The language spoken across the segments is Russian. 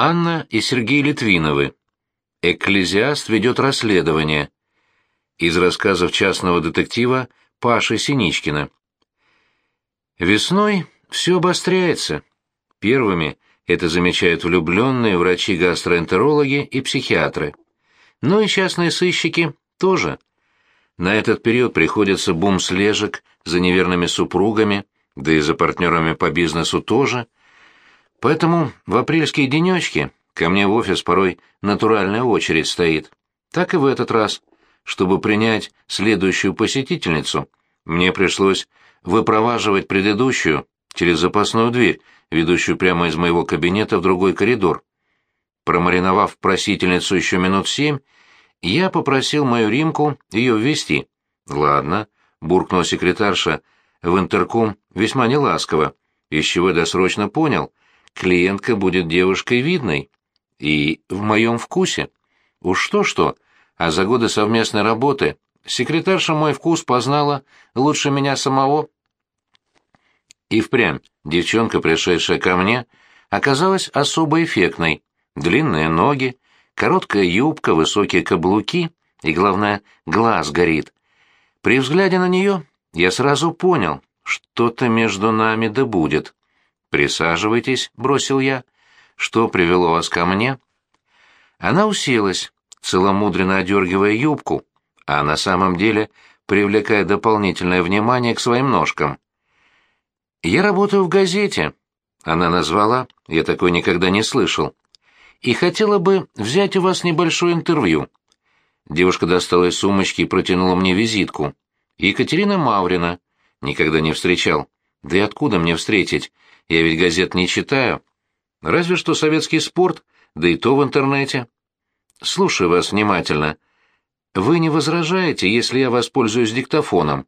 Анна и Сергей Литвиновы. Экклезиаст ведет расследование. Из рассказов частного детектива Паши Синичкина. Весной все обостряется. Первыми это замечают влюбленные врачи-гастроэнтерологи и психиатры. Но и частные сыщики тоже. На этот период приходится бум слежек за неверными супругами, да и за партнерами по бизнесу тоже. Поэтому в апрельские денечки ко мне в офис порой натуральная очередь стоит. Так и в этот раз. Чтобы принять следующую посетительницу, мне пришлось выпроваживать предыдущую через запасную дверь, ведущую прямо из моего кабинета в другой коридор. Промариновав просительницу еще минут семь, я попросил мою Римку ее ввести. «Ладно», — буркнула секретарша в интерком весьма неласково, из чего досрочно понял, клиентка будет девушкой видной и в моем вкусе. Уж что-что, а за годы совместной работы секретарша мой вкус познала лучше меня самого. И впрямь девчонка, пришедшая ко мне, оказалась особо эффектной. Длинные ноги, короткая юбка, высокие каблуки и, главное, глаз горит. При взгляде на нее я сразу понял, что-то между нами да будет. «Присаживайтесь», — бросил я. «Что привело вас ко мне?» Она уселась, целомудренно одергивая юбку, а на самом деле привлекая дополнительное внимание к своим ножкам. «Я работаю в газете», — она назвала, я такой никогда не слышал, «и хотела бы взять у вас небольшое интервью». Девушка достала из сумочки и протянула мне визитку. «Екатерина Маврина». Никогда не встречал. Да и откуда мне встретить? Я ведь газет не читаю. Разве что советский спорт, да и то в интернете. Слушаю вас внимательно. Вы не возражаете, если я воспользуюсь диктофоном?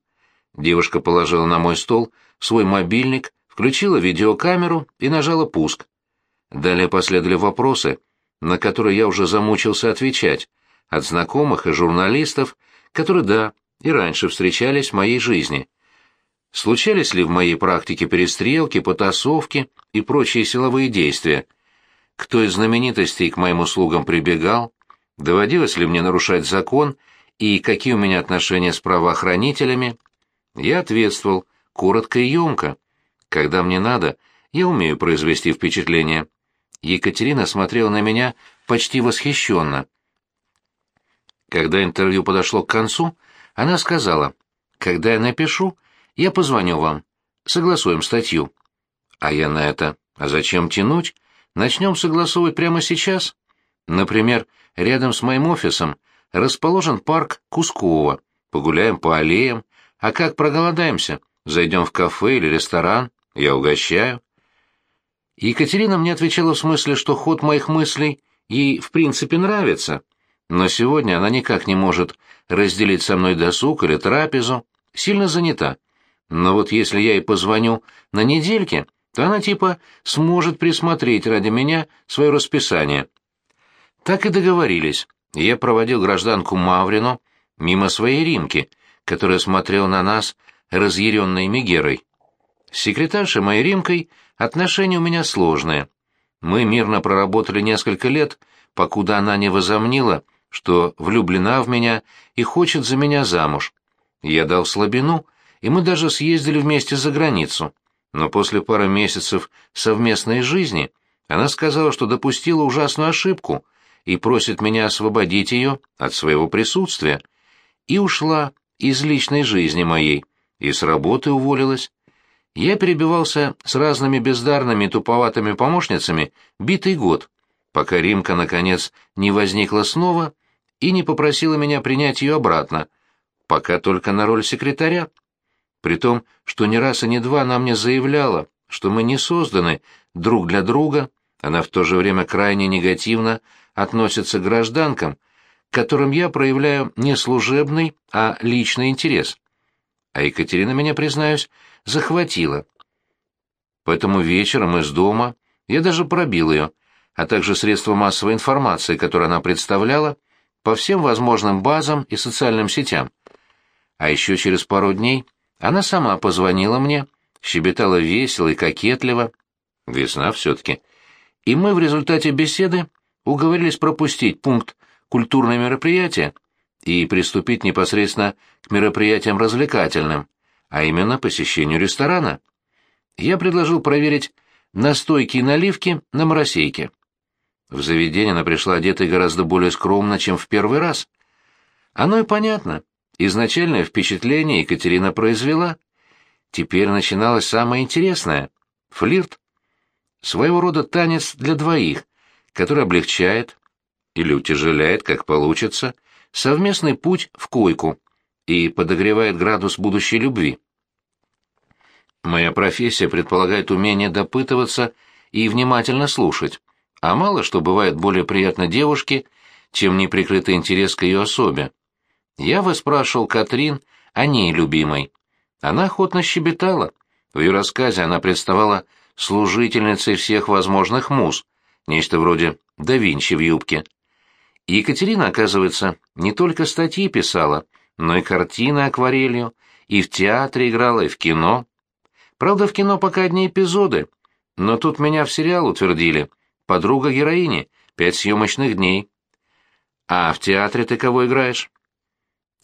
Девушка положила на мой стол свой мобильник, включила видеокамеру и нажала пуск. Далее последовали вопросы, на которые я уже замучился отвечать, от знакомых и журналистов, которые, да, и раньше встречались в моей жизни. Случались ли в моей практике перестрелки, потасовки и прочие силовые действия? Кто из знаменитостей к моим услугам прибегал? Доводилось ли мне нарушать закон и какие у меня отношения с правоохранителями? Я ответствовал, коротко и емко. Когда мне надо, я умею произвести впечатление. Екатерина смотрела на меня почти восхищенно. Когда интервью подошло к концу, она сказала, «Когда я напишу, я позвоню вам. Согласуем статью». А я на это, «А зачем тянуть? Начнем согласовывать прямо сейчас. Например, рядом с моим офисом расположен парк Кускова. Погуляем по аллеям, а как проголодаемся, зайдем в кафе или ресторан, я угощаю». Екатерина мне отвечала в смысле, что ход моих мыслей ей в принципе нравится, но сегодня она никак не может разделить со мной досуг или трапезу, сильно занята. Но вот если я ей позвоню на недельке, то она типа сможет присмотреть ради меня свое расписание. Так и договорились. Я проводил гражданку Маврину мимо своей Римки, которая смотрела на нас разъяренной Мегерой. С секретаршей моей Римкой отношения у меня сложные. Мы мирно проработали несколько лет, покуда она не возомнила, что влюблена в меня и хочет за меня замуж. Я дал слабину, и мы даже съездили вместе за границу. Но после пары месяцев совместной жизни она сказала, что допустила ужасную ошибку и просит меня освободить ее от своего присутствия. И ушла из личной жизни моей, и с работы уволилась. Я перебивался с разными бездарными туповатыми помощницами битый год, пока Римка, наконец, не возникла снова и не попросила меня принять ее обратно, пока только на роль секретаря. При том, что ни раз и ни два она мне заявляла, что мы не созданы друг для друга, она в то же время крайне негативно относится к гражданкам, к которым я проявляю не служебный, а личный интерес. А Екатерина меня, признаюсь, захватила. Поэтому вечером из дома я даже пробил ее, а также средства массовой информации, которые она представляла, по всем возможным базам и социальным сетям. А еще через пару дней она сама позвонила мне, щебетала весело и кокетливо. Весна все-таки. и мы в результате беседы уговорились пропустить пункт «культурные мероприятия» и приступить непосредственно к мероприятиям развлекательным, а именно посещению ресторана. Я предложил проверить настойки и наливки на моросейке. В заведение она пришла одетой гораздо более скромно, чем в первый раз. Оно и понятно. Изначальное впечатление Екатерина произвела. Теперь начиналось самое интересное — флирт. Своего рода танец для двоих, который облегчает или утяжеляет, как получится, совместный путь в койку и подогревает градус будущей любви. Моя профессия предполагает умение допытываться и внимательно слушать, а мало что бывает более приятно девушке, чем неприкрытый интерес к ее особе. Я выспрашивал Катрин о ней, любимой. Она охотно щебетала. В ее рассказе она представала служительницей всех возможных муз, нечто вроде да Винчи в юбке. И Екатерина, оказывается, не только статьи писала, но и картины акварелью, и в театре играла, и в кино. Правда, в кино пока одни эпизоды, но тут меня в сериал утвердили. Подруга героини, пять съемочных дней. А в театре ты кого играешь?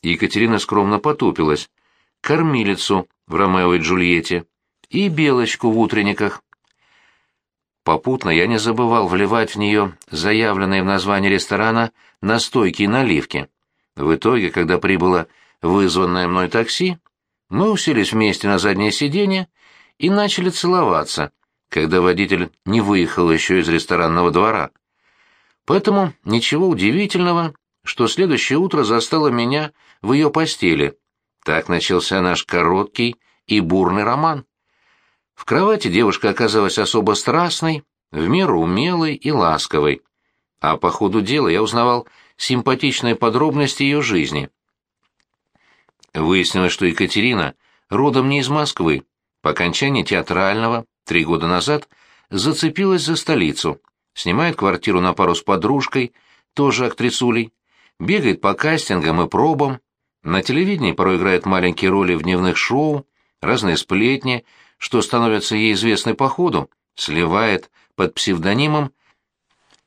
Екатерина скромно потупилась. Кормилицу в «Ромео и Джульетте» и Белочку в «Утренниках». Попутно я не забывал вливать в нее заявленные в названии ресторана настойки и наливки. В итоге, когда прибыло вызванное мной такси, мы уселись вместе на заднее сиденье и начали целоваться, когда водитель не выехал еще из ресторанного двора. Поэтому ничего удивительного, что следующее утро застало меня в ее постели. Так начался наш короткий и бурный роман. В кровати девушка оказалась особо страстной, в меру умелой и ласковой. А по ходу дела я узнавал симпатичные подробности ее жизни. Выяснилось, что Екатерина родом не из Москвы. По окончании театрального, три года назад, зацепилась за столицу. Снимает квартиру на пару с подружкой, тоже актрисулей. Бегает по кастингам и пробам. На телевидении порой играет маленькие роли в дневных шоу, разные сплетни — что становится ей известной по ходу, сливает под псевдонимом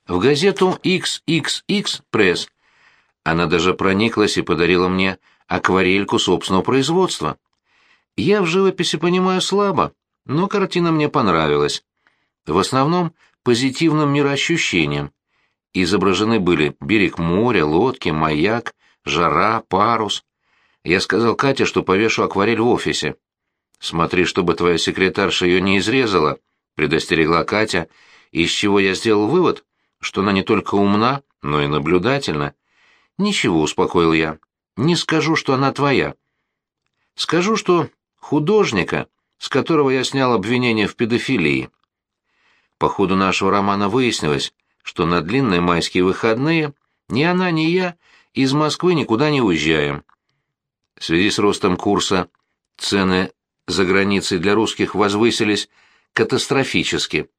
в газету XXX Press. Она даже прониклась и подарила мне акварельку собственного производства. Я в живописи понимаю слабо, но картина мне понравилась. В основном позитивным мироощущением. Изображены были берег моря, лодки, маяк, жара, парус. Я сказал Кате, что повешу акварель в офисе. «Смотри, чтобы твоя секретарша ее не изрезала», — предостерегла Катя, из чего я сделал вывод, что она не только умна, но и наблюдательна. «Ничего», — успокоил я, — «не скажу, что она твоя. Скажу, что художника, с которого я снял обвинение в педофилии». По ходу нашего романа выяснилось, что на длинные майские выходные ни она, ни я из Москвы никуда не уезжаем. В связи с ростом курса цены за границей для русских возвысились катастрофически.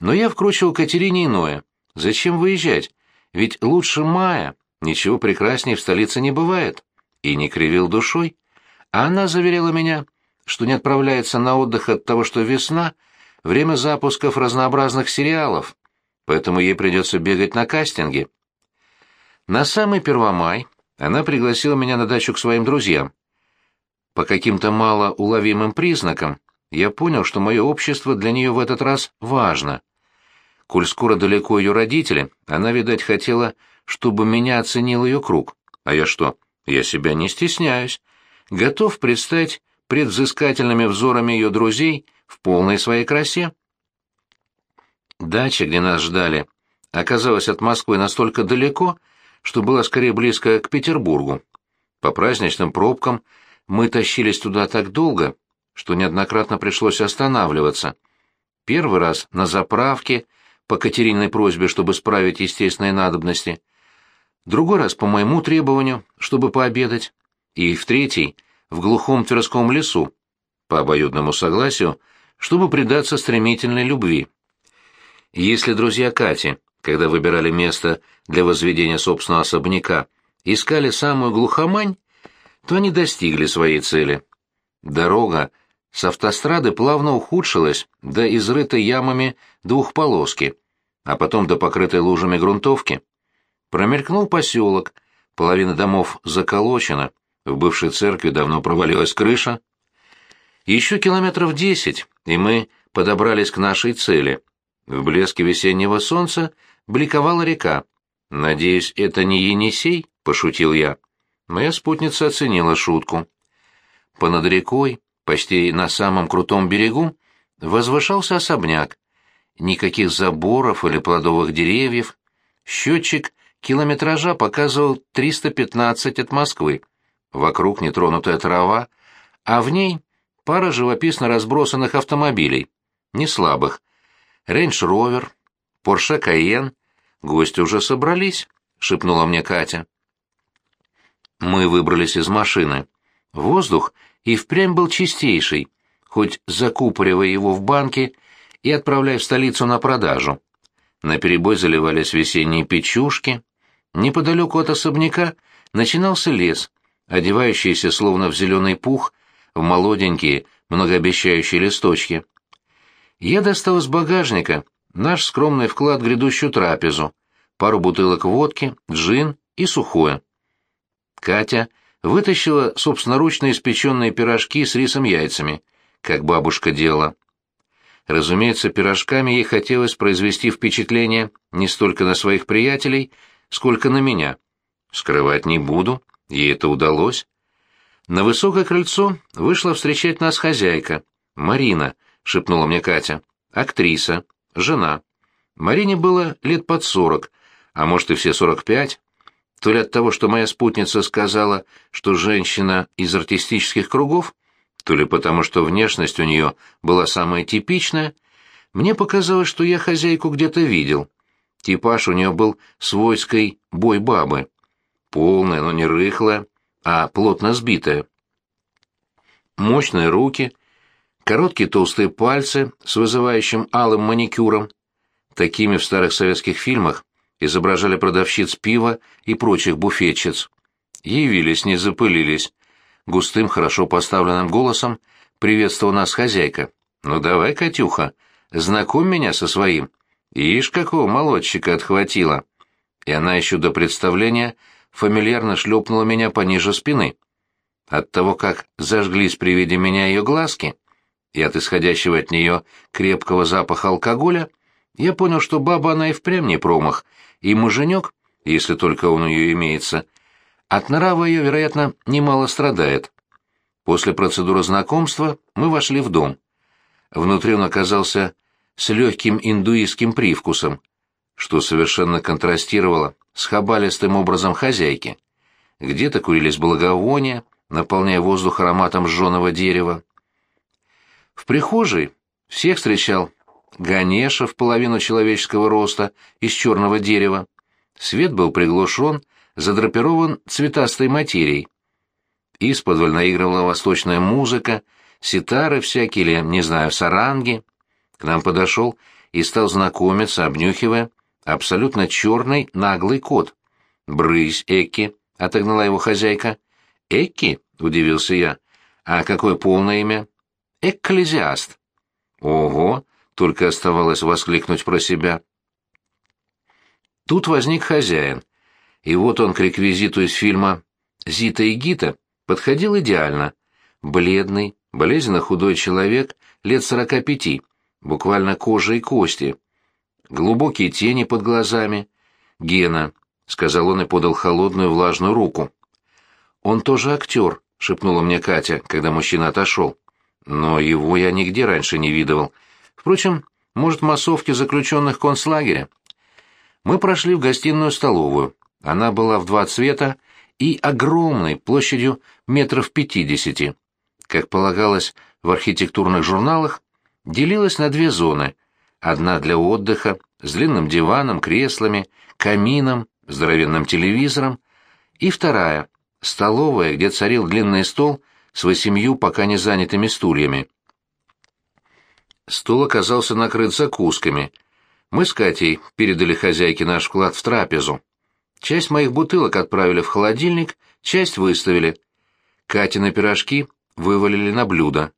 Но я вкручивал Катерине иное. Зачем выезжать? Ведь лучше мая, ничего прекраснее в столице не бывает. И не кривил душой. А она заверила меня, что не отправляется на отдых от того, что весна — время запусков разнообразных сериалов, поэтому ей придется бегать на кастинги. На самый Первомай она пригласила меня на дачу к своим друзьям. По каким-то малоуловимым признакам я понял, что мое общество для нее в этот раз важно. Коль скоро далеко ее родители, она, видать, хотела, чтобы меня оценил ее круг. А я что? Я себя не стесняюсь. Готов предстать пред взыскательными взорами ее друзей в полной своей красе. Дача, где нас ждали, оказалась от Москвы настолько далеко, что была скорее близко к Петербургу. По праздничным пробкам мы тащились туда так долго, что неоднократно пришлось останавливаться. Первый раз на заправке, по Катерининой просьбе, чтобы справить естественные надобности. Другой раз по моему требованию, чтобы пообедать. И в третий — в глухом Тверском лесу, по обоюдному согласию, чтобы предаться стремительной любви. Если друзья Кати, когда выбирали место для возведения собственного особняка, искали самую глухомань, то они достигли своей цели. Дорога с автострады плавно ухудшилась до изрытой ямами двухполоски, а потом до покрытой лужами грунтовки. Промелькнул поселок, половина домов заколочена, в бывшей церкви давно провалилась крыша. Еще километров десять, и мы подобрались к нашей цели. В блеске весеннего солнца бликовала река. «Надеюсь, это не Енисей?» — пошутил я. Моя спутница оценила шутку. Понад рекой, почти на самом крутом берегу, возвышался особняк. Никаких заборов или плодовых деревьев. Счетчик километража показывал 315 от Москвы. Вокруг нетронутая трава, а в ней пара живописно разбросанных автомобилей, не слабых. Рейндж-ровер, Порше Кайен. Гости уже собрались, шепнула мне Катя. Мы выбрались из машины. Воздух и впрямь был чистейший, хоть закупоривая его в банке и отправляя в столицу на продажу. На перебой заливались весенние печушки. Неподалеку от особняка начинался лес, одевающийся словно в зеленый пух, в молоденькие, многообещающие листочки. Я достал из багажника наш скромный вклад в грядущую трапезу, пару бутылок водки, джин и сухое. Катя вытащила собственноручно испеченные пирожки с рисом-яйцами, как бабушка делала. Разумеется, пирожками ей хотелось произвести впечатление не столько на своих приятелей, сколько на меня. Скрывать не буду, ей это удалось. На высокое крыльцо вышла встречать нас хозяйка. «Марина», — шепнула мне Катя, — «актриса, жена». Марине было лет под сорок, а может и все сорок пять. То ли от того, что моя спутница сказала, что женщина из артистических кругов, то ли потому, что внешность у нее была самая типичная, мне показалось, что я хозяйку где-то видел. Типаж у нее был свойской бой-бабы. Полная, но не рыхлая, а плотно сбитая. Мощные руки, короткие толстые пальцы с вызывающим алым маникюром. Такими в старых советских фильмах изображали продавщиц пива и прочих буфетчиц. Явились, не запылились. Густым, хорошо поставленным голосом приветствовала нас хозяйка. «Ну давай, Катюха, знакомь меня со своим. Ишь, какого молодчика отхватила!» И она еще до представления фамильярно шлепнула меня пониже спины. От того, как зажглись при виде меня ее глазки, и от исходящего от нее крепкого запаха алкоголя, я понял, что баба она и впрямь не промах, и муженек, если только он у нее имеется, от нрава ее, вероятно, немало страдает. После процедуры знакомства мы вошли в дом. Внутри он оказался с легким индуистским привкусом, что совершенно контрастировало с хабалистым образом хозяйки. Где-то курились благовония, наполняя воздух ароматом сжженного дерева. В прихожей всех встречал Ганеша в половину человеческого роста из черного дерева. Свет был приглушен, задрапирован цветастой материей. Исподволь наигрывала восточная музыка, ситары всякие или, не знаю, саранги. К нам подошел и стал знакомиться, обнюхивая, абсолютно черный наглый кот. «Брысь, Экки!» — отогнала его хозяйка. «Экки?» — удивился я. «А какое полное имя?» «Экклезиаст». «Ого!» — только оставалось воскликнуть про себя. Тут возник хозяин, и вот он к реквизиту из фильма «Зита и Гита» подходил идеально. Бледный, болезненно худой человек, лет сорока пяти, буквально кожа и кости. Глубокие тени под глазами. «Гена», — сказал он и подал холодную влажную руку. «Он тоже актер», — шепнула мне Катя, когда мужчина отошел. «Но его я нигде раньше не видывал. Впрочем, может, массовки заключенных концлагеря». Мы прошли в гостиную-столовую. Она была в два цвета и огромной, площадью метров пятидесяти. Как полагалось в архитектурных журналах, делилась на две зоны. Одна для отдыха, с длинным диваном, креслами, камином, здоровенным телевизором, и вторая — столовая, где царил длинный стол с восемью пока не занятыми стульями. Стол оказался накрыт закусками. Мы с Катей передали хозяйке наш вклад в трапезу. Часть моих бутылок отправили в холодильник, часть выставили. Катины пирожки вывалили на блюдо.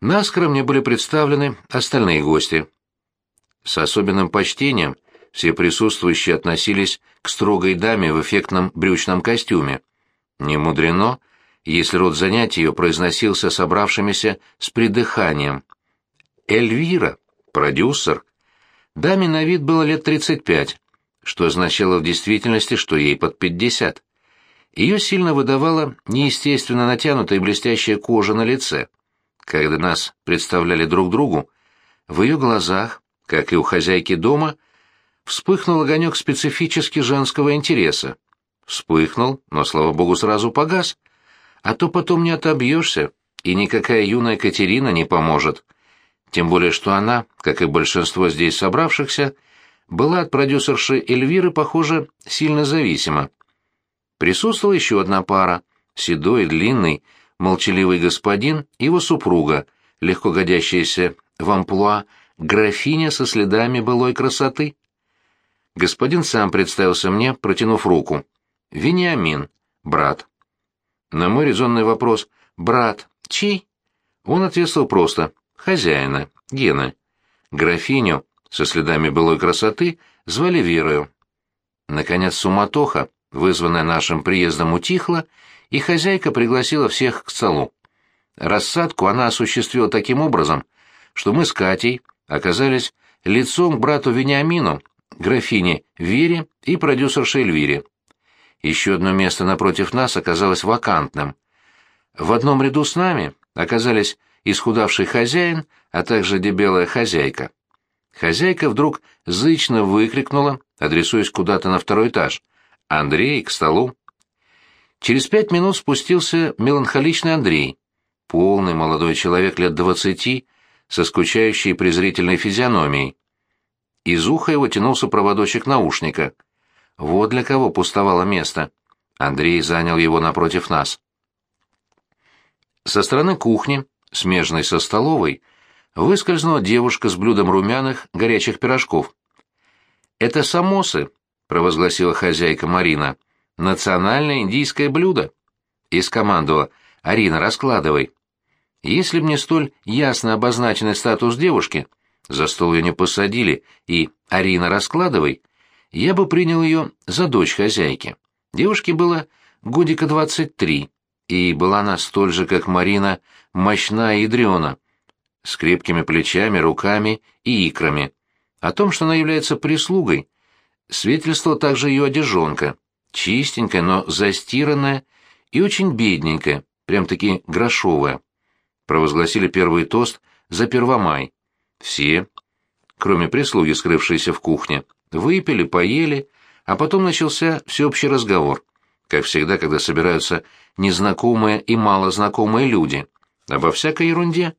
Наскоро мне были представлены остальные гости. С особенным почтением все присутствующие относились к строгой даме в эффектном брючном костюме. Не мудрено, если род занятий ее произносился собравшимися с придыханием. Эльвира, продюсер. Даме на вид было лет 35, что означало в действительности, что ей под 50. Ее сильно выдавала неестественно натянутая блестящая кожа на лице. Когда нас представляли друг другу, в ее глазах, как и у хозяйки дома, вспыхнул огонек специфически женского интереса. Вспыхнул, но, слава богу, сразу погас. А то потом не отобьешься, и никакая юная Катерина не поможет. Тем более, что она, как и большинство здесь собравшихся, была от продюсерши Эльвиры, похоже, сильно зависима. Присутствовала еще одна пара — седой, длинный, молчаливый господин и его супруга, легко годящаяся в амплуа графиня со следами былой красоты. Господин сам представился мне, протянув руку. «Вениамин, брат». На мой резонный вопрос «Брат, чей?» Он ответил просто «Хозяина, Гена». Графиню, со следами былой красоты, звали Верою. Наконец суматоха, вызванная нашим приездом, утихла, и хозяйка пригласила всех к столу. Рассадку она осуществила таким образом, что мы с Катей оказались лицом к брату Вениамину, графине Вере и продюсерше Эльвире. Еще одно место напротив нас оказалось вакантным. В одном ряду с нами оказались исхудавший хозяин, а также дебелая хозяйка. Хозяйка вдруг зычно выкрикнула, адресуясь куда-то на второй этаж. «Андрей, к столу!» Через пять минут спустился меланхоличный Андрей, полный молодой человек лет двадцати, со скучающей презрительной физиономией. Из уха его тянулся проводочек наушника. Вот для кого пустовало место. Андрей занял его напротив нас. Со стороны кухни, смежной со столовой, выскользнула девушка с блюдом румяных горячих пирожков. «Это самосы», — провозгласила хозяйка Марина. «Национальное индийское блюдо». И скомандовала «Арина, раскладывай». Если мне столь ясно обозначенный статус девушки, за стол ее не посадили, и «Арина, раскладывай», я бы принял ее за дочь хозяйки. Девушке было годика двадцать три, и была она столь же, как Марина, мощна и ядрена, с крепкими плечами, руками и икрами. О том, что она является прислугой, свидетельствовала также ее одежонка, чистенькая, но застиранная и очень бедненькая, прям-таки грошовая. Провозгласили первый тост за Первомай. Все, кроме прислуги, скрывшейся в кухне, выпили, поели, а потом начался всеобщий разговор, как всегда, когда собираются незнакомые и малознакомые люди, обо всякой ерунде,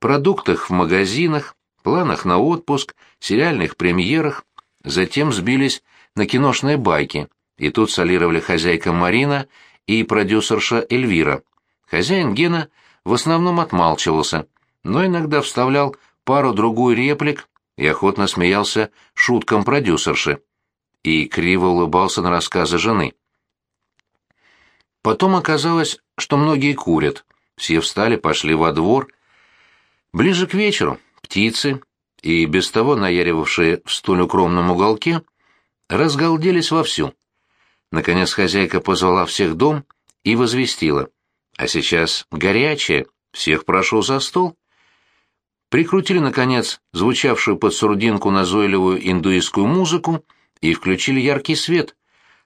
продуктах в магазинах, планах на отпуск, сериальных премьерах, затем сбились на киношные байки, и тут солировали хозяйка Марина и продюсерша Эльвира. Хозяин Гена в основном отмалчивался, но иногда вставлял пару-другую реплик и охотно смеялся шуткам продюсерши и криво улыбался на рассказы жены. Потом оказалось, что многие курят. Все встали, пошли во двор. Ближе к вечеру птицы, и без того наяривавшие в столь укромном уголке, разгалделись вовсю. Наконец хозяйка позвала всех дом и возвестила. «А сейчас горячее, всех прошу за стол». Прикрутили, наконец, звучавшую под сурдинку назойливую индуистскую музыку и включили яркий свет,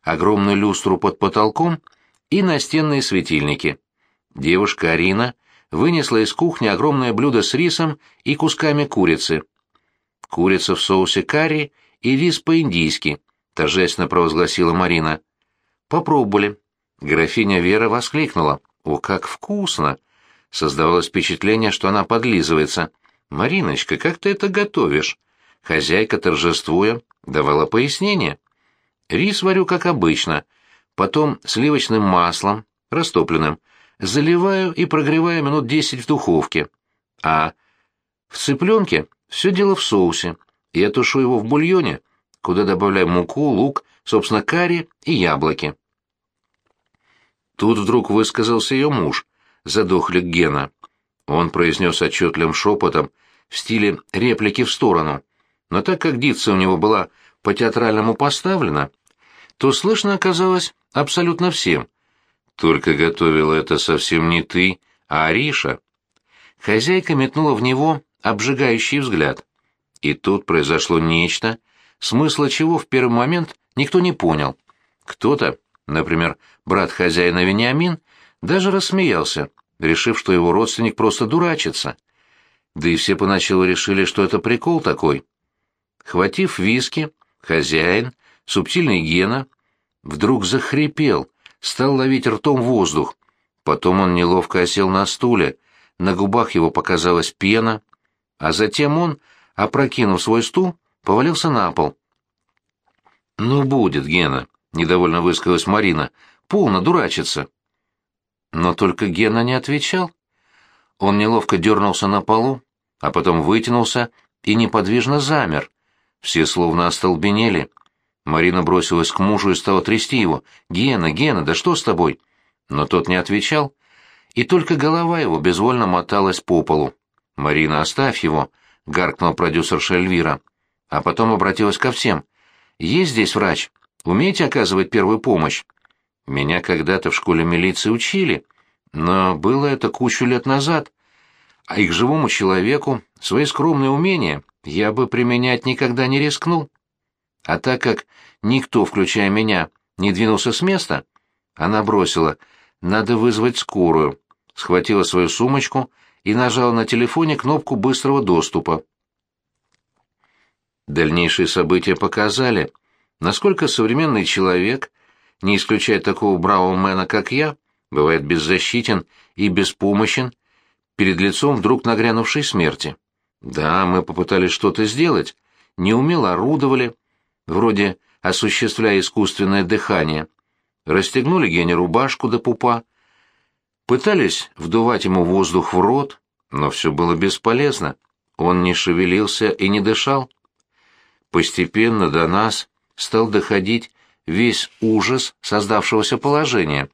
огромную люстру под потолком и настенные светильники. Девушка Арина вынесла из кухни огромное блюдо с рисом и кусками курицы. «Курица в соусе карри и рис по-индийски», — торжественно провозгласила Марина. «Попробовали». Графиня Вера воскликнула. «О, как вкусно!» Создавалось впечатление, что она подлизывается. «Мариночка, как ты это готовишь?» Хозяйка, торжествуя, давала пояснение. «Рис варю, как обычно, потом сливочным маслом, растопленным, заливаю и прогреваю минут десять в духовке. А в цыпленке все дело в соусе. Я тушу его в бульоне, куда добавляю муку, лук, собственно, карри и яблоки». Тут вдруг высказался ее муж, задохлик Гена. Он произнес отчетливым шепотом, в стиле реплики в сторону. но так как дикция у него была по-театральному поставлена, то слышно оказалось абсолютно всем. Только готовила это совсем не ты, а Ариша. Хозяйка метнула в него обжигающий взгляд. И тут произошло нечто, смысла чего в первый момент никто не понял. Кто-то, например, брат хозяина Вениамин, даже рассмеялся, решив, что его родственник просто дурачится. Да и все поначалу решили, что это прикол такой. Хватив виски, хозяин, субтильный Гена, вдруг захрипел, стал ловить ртом воздух. Потом он неловко осел на стуле, на губах его показалась пена, а затем он, опрокинув свой стул, повалился на пол. «Ну, будет, Гена», — недовольно высказалась Марина, — «полно дурачиться». Но только Гена не отвечал. Он неловко дернулся на полу, а потом вытянулся и неподвижно замер. Все словно остолбенели. Марина бросилась к мужу и стала трясти его. «Гена, Гена, да что с тобой?» Но тот не отвечал, и только голова его безвольно моталась по полу. «Марина, оставь его!» — гаркнул продюсерша Эльвира. А потом обратилась ко всем. «Есть здесь врач? Умеете оказывать первую помощь?» Меня когда-то в школе милиции учили, но было это кучу лет назад, а их живому человеку свои скромные умения я бы применять никогда не рискнул. А так как никто, включая меня, не двинулся с места, она бросила «надо вызвать скорую», схватила свою сумочку и нажала на телефоне кнопку быстрого доступа. Дальнейшие события показали, насколько современный человек — не исключая такого бравого мэна, как я, бывает беззащитен и беспомощен перед лицом вдруг нагрянувшей смерти. Да, мы попытались что-то сделать, неумело орудовали, вроде осуществляя искусственное дыхание, расстегнули Гене рубашку до пупа, пытались вдувать ему воздух в рот, но все было бесполезно, он не шевелился и не дышал. Постепенно до нас стал доходить весь ужас создавшегося положения.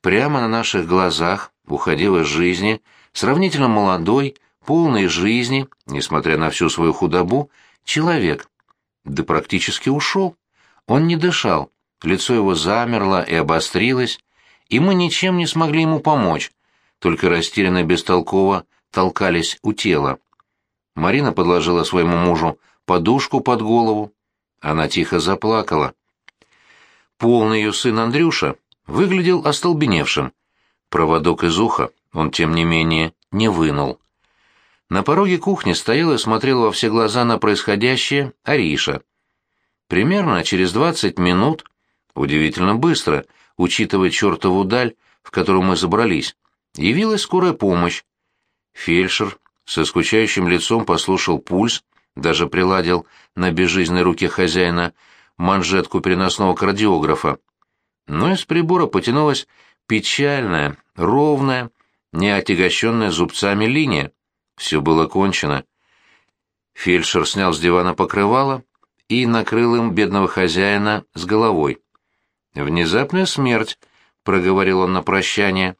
Прямо на наших глазах уходил из жизни сравнительно молодой, полный жизни, несмотря на всю свою худобу, человек. Да практически ушел. Он не дышал, лицо его замерло и обострилось, и мы ничем не смогли ему помочь, только растерянно бестолково толкались у тела. Марина подложила своему мужу подушку под голову. Она тихо заплакала. Полный ее сын Андрюша выглядел остолбеневшим. Проводок из уха он, тем не менее, не вынул. На пороге кухни стоял и смотрел во все глаза на происходящее Ариша. Примерно через двадцать минут, удивительно быстро, учитывая чертову даль, в которую мы забрались, явилась скорая помощь. Фельдшер со скучающим лицом послушал пульс, даже приладил на безжизненной руке хозяина манжетку переносного кардиографа. Но из прибора потянулась печальная, ровная, не отягощенная зубцами линия. Все было кончено. Фельдшер снял с дивана покрывало и накрыл им бедного хозяина с головой. «Внезапная смерть», — проговорил он на прощание.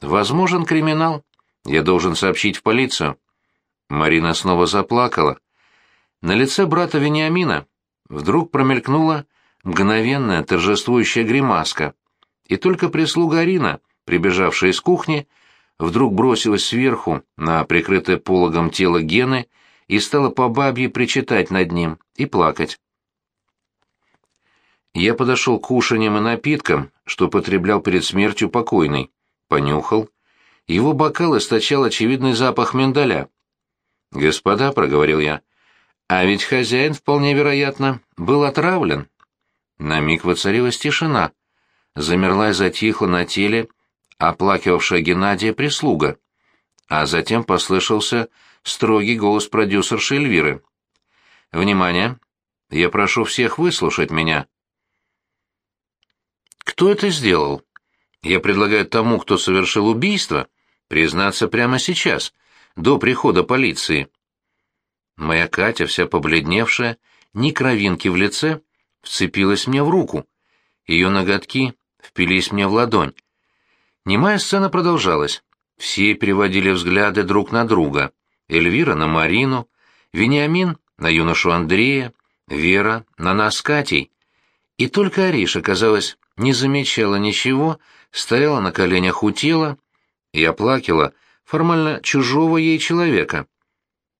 «Возможен криминал. Я должен сообщить в полицию». Марина снова заплакала. На лице брата Вениамина вдруг промелькнула мгновенная торжествующая гримаска, и только прислуга Арина, прибежавшая из кухни, вдруг бросилась сверху на прикрытое пологом тело Гены и стала по бабье причитать над ним и плакать. Я подошел к кушаньям и напиткам, что потреблял перед смертью покойный, понюхал. Его бокал источал очевидный запах миндаля. «Господа», — проговорил я, а ведь хозяин, вполне вероятно, был отравлен. На миг воцарилась тишина. Замерла и затихла на теле оплакивавшая Геннадия прислуга. А затем послышался строгий голос продюсерши Эльвиры. «Внимание! Я прошу всех выслушать меня». «Кто это сделал? Я предлагаю тому, кто совершил убийство, признаться прямо сейчас, до прихода полиции». Моя Катя, вся побледневшая, ни кровинки в лице, вцепилась мне в руку. Ее ноготки впились мне в ладонь. Немая сцена продолжалась. Все переводили взгляды друг на друга. Эльвира на Марину, Вениамин на юношу Андрея, Вера на нас Катей. И только Ариша, казалось, не замечала ничего, стояла на коленях у тела и оплакивала формально чужого ей человека.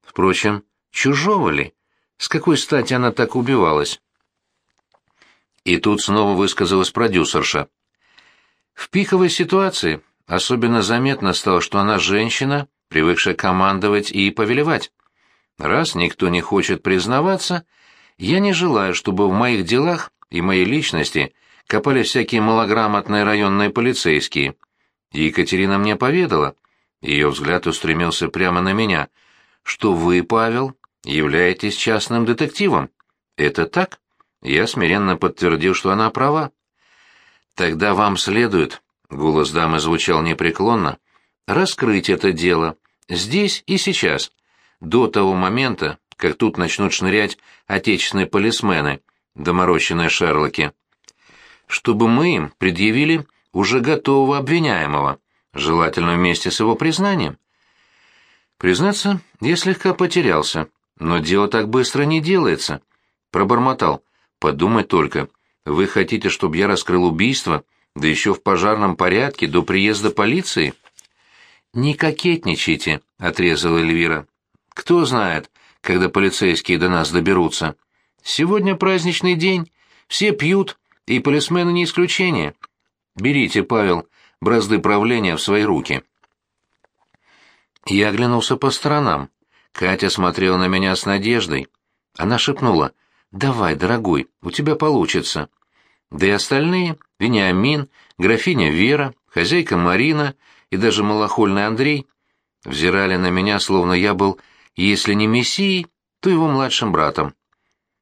Впрочем, чужого ли? С какой стати она так убивалась? И тут снова высказалась продюсерша. В пиковой ситуации особенно заметно стало, что она женщина, привыкшая командовать и повелевать. Раз никто не хочет признаваться, я не желаю, чтобы в моих делах и моей личности копали всякие малограмотные районные полицейские. Екатерина мне поведала, ее взгляд устремился прямо на меня, что вы, Павел, являетесь частным детективом. Это так? Я смиренно подтвердил, что она права. Тогда вам следует, голос дамы звучал непреклонно, раскрыть это дело здесь и сейчас, до того момента, как тут начнут шнырять отечественные полисмены, доморощенные Шерлоки, чтобы мы им предъявили уже готового обвиняемого, желательно вместе с его признанием. Признаться, я слегка потерялся, но дело так быстро не делается. Пробормотал. Подумать только, вы хотите, чтобы я раскрыл убийство, да еще в пожарном порядке, до приезда полиции? Не кокетничайте, отрезала Эльвира. Кто знает, когда полицейские до нас доберутся. Сегодня праздничный день, все пьют, и полисмены не исключение. Берите, Павел, бразды правления в свои руки. Я оглянулся по сторонам. Катя смотрела на меня с надеждой. Она шепнула, «Давай, дорогой, у тебя получится». Да и остальные, Вениамин, графиня Вера, хозяйка Марина и даже малохольный Андрей, взирали на меня, словно я был, если не мессией, то его младшим братом.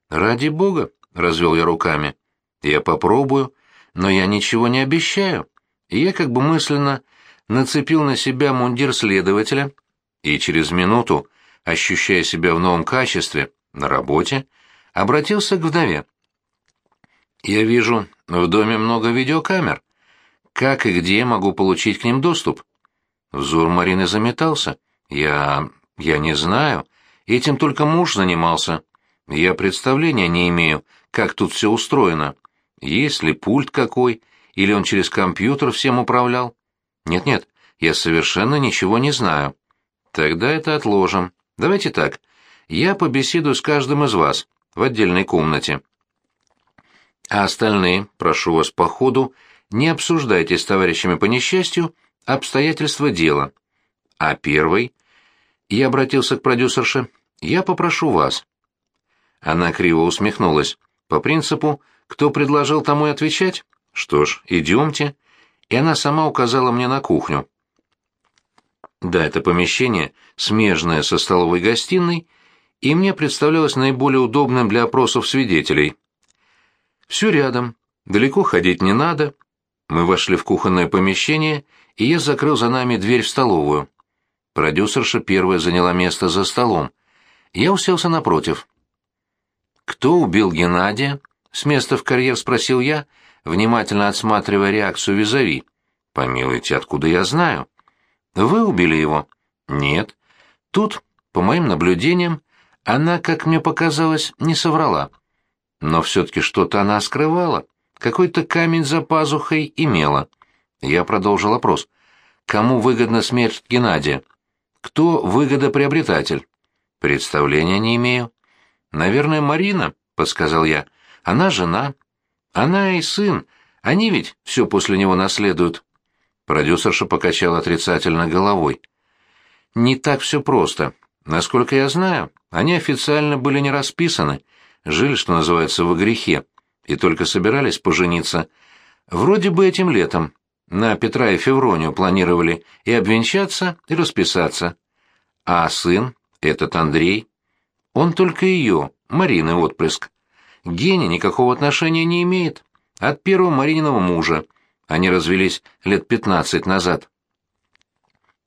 «Ради бога», — развел я руками, — «я попробую, но я ничего не обещаю». И я как бы мысленно нацепил на себя мундир следователя и через минуту, ощущая себя в новом качестве, на работе, обратился к вдове. «Я вижу, в доме много видеокамер. Как и где могу получить к ним доступ?» Взор Марины заметался. «Я... я не знаю. Этим только муж занимался. Я представления не имею, как тут все устроено. Есть ли пульт какой, или он через компьютер всем управлял? Нет-нет, я совершенно ничего не знаю. Тогда это отложим. Давайте так. Я побеседую с каждым из вас в отдельной комнате. А остальные, прошу вас по ходу, не обсуждайте с товарищами по несчастью обстоятельства дела. А первый, я обратился к продюсерше, я попрошу вас. Она криво усмехнулась. По принципу, кто предложил тому и отвечать? Что ж, идемте. И она сама указала мне на кухню. Да, это помещение, смежное со столовой гостиной, и мне представлялось наиболее удобным для опросов свидетелей. Все рядом, далеко ходить не надо. Мы вошли в кухонное помещение, и я закрыл за нами дверь в столовую. Продюсерша первая заняла место за столом. Я уселся напротив. «Кто убил Геннадия?» — с места в карьер спросил я, внимательно отсматривая реакцию визави. «Помилуйте, откуда я знаю?» «Вы убили его?» «Нет». Тут, по моим наблюдениям, она, как мне показалось, не соврала. Но все-таки что-то она скрывала, какой-то камень за пазухой имела. Я продолжил опрос. Кому выгодна смерть Геннадия? Кто выгодоприобретатель? Представления не имею. Наверное, Марина, подсказал я. Она жена, она и сын, они ведь все после него наследуют. Продюсерша покачала отрицательно головой. Не так все просто. Насколько я знаю, они официально были не расписаны, жили, что называется, во грехе, и только собирались пожениться. Вроде бы этим летом. На Петра и Февронию планировали и обвенчаться, и расписаться. А сын, этот Андрей, он только ее, Марины отпрыск. Геня никакого отношения не имеет. От первого Марининого мужа. Они развелись лет пятнадцать назад.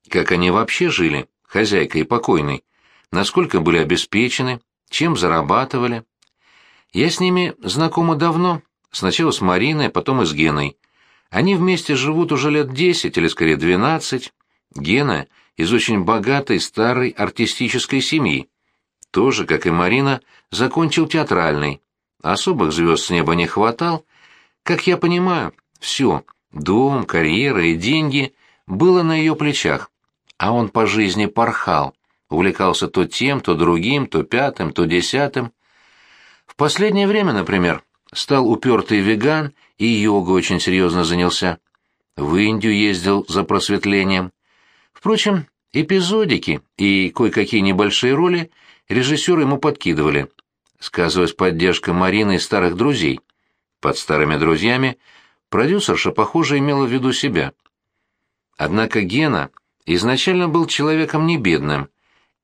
Как они вообще жили, хозяйка и покойный? Насколько были обеспечены? Чем зарабатывали? Я с ними знакома давно. Сначала с Мариной, потом и с Геной. Они вместе живут уже лет десять или скорее двенадцать. Гена из очень богатой старой артистической семьи. тоже, как и Марина, закончил театральный. Особых звезд с неба не хватал. Как я понимаю, все, дом, карьера и деньги было на ее плечах. А он по жизни порхал, увлекался то тем, то другим, то пятым, то десятым. В последнее время, например, стал упертый веган и йогой очень серьезно занялся. В Индию ездил за просветлением. Впрочем, эпизодики и кое-какие небольшие роли режиссеры ему подкидывали. Сказывалась поддержка Марины и старых друзей. Под старыми друзьями продюсерша, похоже, имела в виду себя. Однако Гена изначально был человеком не бедным